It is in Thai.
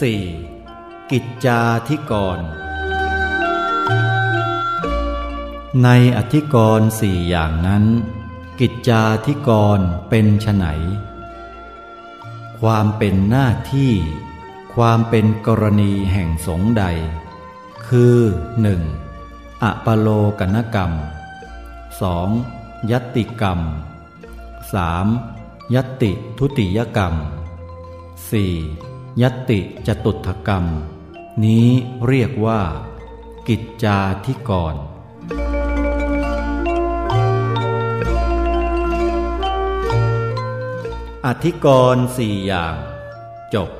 4. กิจจาธิกร ในอธิกรณ์สี่อย่างนั้น กิจจาธิกรเป็นไฉนความเป็นหน้าที่ ความเป็นกรณีแห่งสงใด คือ 1. อปโลกนกรรม 2. ยัตติกรรม 3. ยัตติทุติยกรรม 4. ยตติจตุถกรรม นี้เรียกว่า กิจจาธิกร อธิกรณ์สี่อย่าง จบ